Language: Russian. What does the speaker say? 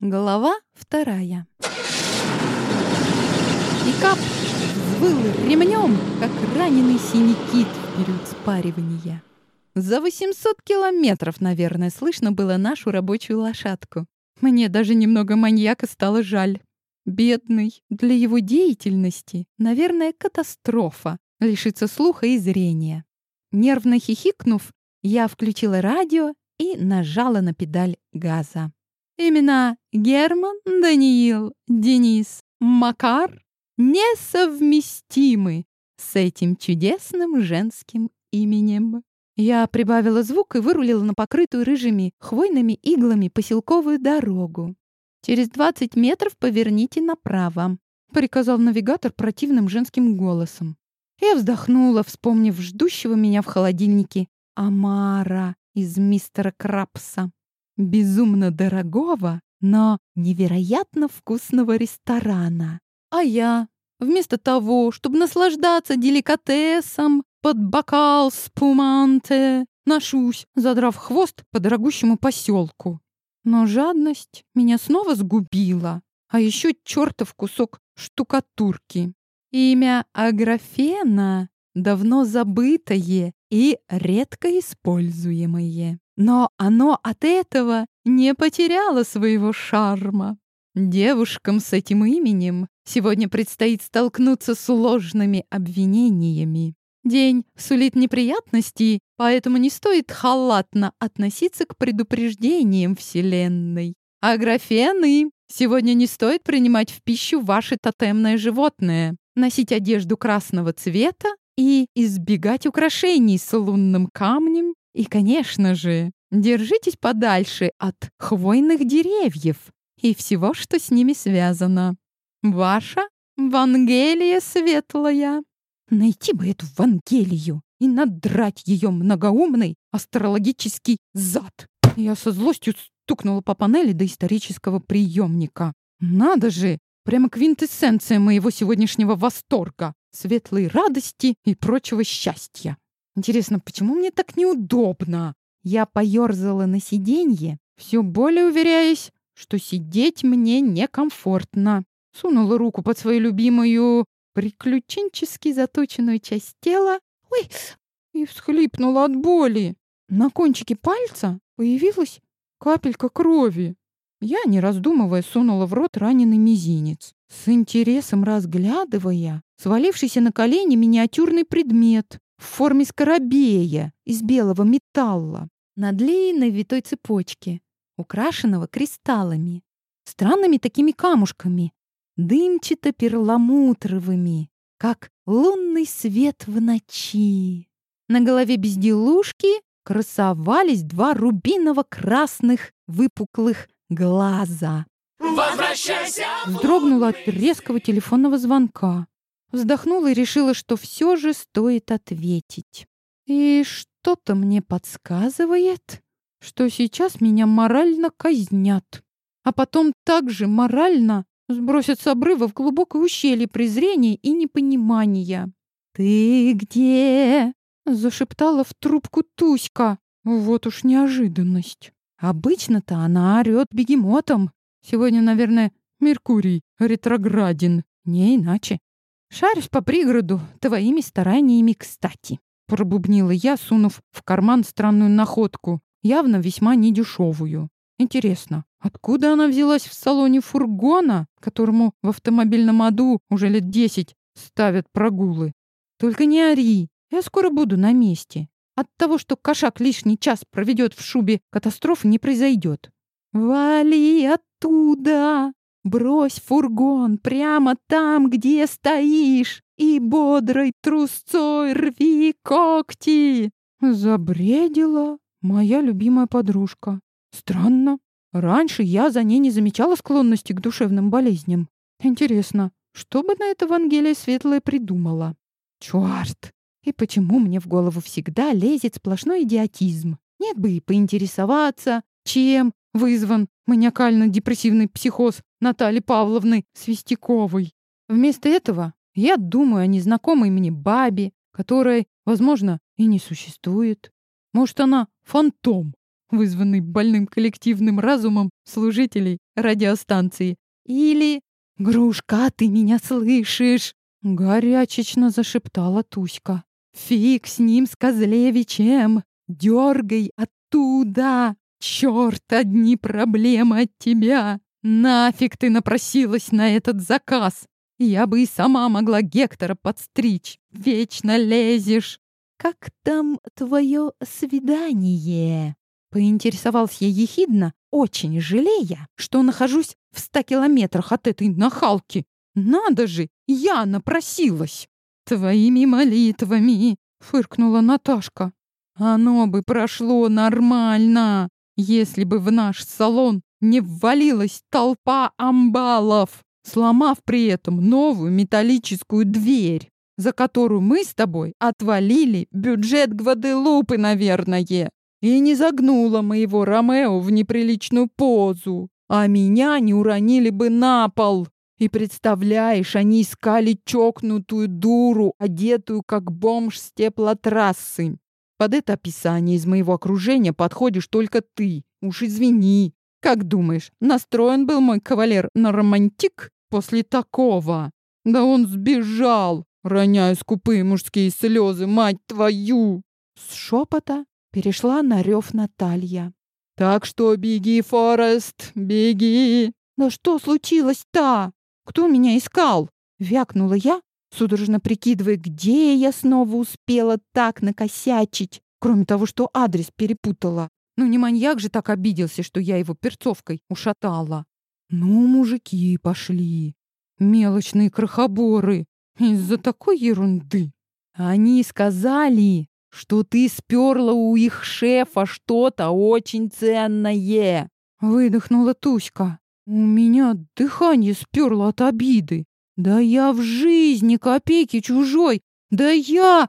Глава вторая. И кап взвыл ремнем, как раненый синий кит в период спаривания. За 800 километров, наверное, слышно было нашу рабочую лошадку. Мне даже немного маньяка стало жаль. Бедный. Для его деятельности, наверное, катастрофа. Лишиться слуха и зрения. Нервно хихикнув, я включила радио и нажала на педаль газа. Имена Герман, Даниил, Денис, Макар несовместимы с этим чудесным женским именем. Я прибавила звук и вырулила на покрытую рыжими хвойными иглами поселковую дорогу. «Через двадцать метров поверните направо», — приказал навигатор противным женским голосом. Я вздохнула, вспомнив ждущего меня в холодильнике Амара из мистера Крабса безумно дорогого, но невероятно вкусного ресторана. А я, вместо того, чтобы наслаждаться деликатесом под бокал спуманте, ношусь, задрав хвост по дорогущему поселку. Но жадность меня снова сгубила, а еще чертов кусок штукатурки. Имя Аграфена давно забытое и редко используемое. Но оно от этого не потеряло своего шарма. Девушкам с этим именем сегодня предстоит столкнуться с сложными обвинениями. День сулит неприятности, поэтому не стоит халатно относиться к предупреждениям Вселенной. А графены сегодня не стоит принимать в пищу ваше тотемное животное, носить одежду красного цвета и избегать украшений с лунным камнем и, конечно же, держитесь подальше от хвойных деревьев и всего, что с ними связано. Ваша Вангелия Светлая. Найти бы эту Вангелию и надрать ее многоумный астрологический зад. Я со злостью стукнула по панели до исторического приемника. Надо же, прямо квинтэссенция моего сегодняшнего восторга, светлой радости и прочего счастья. Интересно, почему мне так неудобно? Я поёрзала на сиденье, все более уверяясь, что сидеть мне некомфортно. Сунула руку под свою любимую приключенчески заточенную часть тела. Ой! И всхлипнула от боли. На кончике пальца появилась капелька крови. Я, не раздумывая, сунула в рот раненый мизинец, с интересом разглядывая свалившийся на колени миниатюрный предмет, в форме скоробея из белого металла на длинной витой цепочке, украшенного кристаллами, странными такими камушками, дымчато-перламутровыми, как лунный свет в ночи. На голове безделушки красовались два рубиново-красных выпуклых глаза. Возвращайся! Вздрогнула от резкого телефонного звонка. Вздохнула и решила, что все же стоит ответить. И что-то мне подсказывает, что сейчас меня морально казнят, а потом также морально сбросят с обрыва в глубокое ущелье презрения и непонимания. «Ты где?» — зашептала в трубку Туська. Вот уж неожиданность. Обычно-то она орёт бегемотом. Сегодня, наверное, Меркурий ретрограден. Не иначе. Шарюсь по пригороду твоими стараниями кстати. Пробубнила я, сунув в карман странную находку, явно весьма недешевую. Интересно, откуда она взялась в салоне фургона, которому в автомобильном аду уже лет десять ставят прогулы? Только не ори, я скоро буду на месте. От того, что кошак лишний час проведет в шубе, катастрофы не произойдет. «Вали оттуда!» Брось фургон прямо там, где стоишь, и бодрой трусцой рви когти!» Забредила моя любимая подружка. Странно. Раньше я за ней не замечала склонности к душевным болезням. Интересно, что бы на это Вангелия Светлая придумала? Чёрт! И почему мне в голову всегда лезет сплошной идиотизм? Нет бы и поинтересоваться, чем вызван маниакально-депрессивный психоз Натальи Павловны Свистяковой. Вместо этого я думаю о незнакомой мне бабе, которая, возможно, и не существует. Может, она фантом, вызванный больным коллективным разумом служителей радиостанции. Или «Грушка, ты меня слышишь?» Горячечно зашептала Туська. «Фиг с ним, с Козлевичем! Дергай оттуда! Черт, одни проблемы от тебя! Нафиг ты напросилась на этот заказ! Я бы и сама могла Гектора подстричь! Вечно лезешь!» «Как там твое свидание?» Поинтересовался я ехидно, очень жалея, что нахожусь в ста километрах от этой нахалки. Надо же, я напросилась. Твоими молитвами, фыркнула Наташка. Оно бы прошло нормально, если бы в наш салон не ввалилась толпа амбалов, сломав при этом новую металлическую дверь, за которую мы с тобой отвалили бюджет Гваделупы, наверное, и не загнула моего Ромео в неприличную позу, а меня не уронили бы на пол. И представляешь, они искали чокнутую дуру, одетую как бомж с теплотрассы. Под это описание из моего окружения подходишь только ты. Уж извини. Как думаешь, настроен был мой кавалер на романтик после такого? Да он сбежал, роняя скупые мужские слезы, мать твою! С шепота перешла на рев Наталья. Так что беги, Форест, беги. Да что случилось-то? Кто меня искал? Вякнула я, судорожно прикидывая, где я снова успела так накосячить, кроме того, что адрес перепутала. Ну не маньяк же так обиделся, что я его перцовкой ушатала. Ну, мужики пошли. Мелочные крохоборы. Из-за такой ерунды. Они сказали, что ты сперла у их шефа что-то очень ценное. Выдохнула Туська. У меня дыхание сперло от обиды. Да я в жизни копейки чужой. Да я...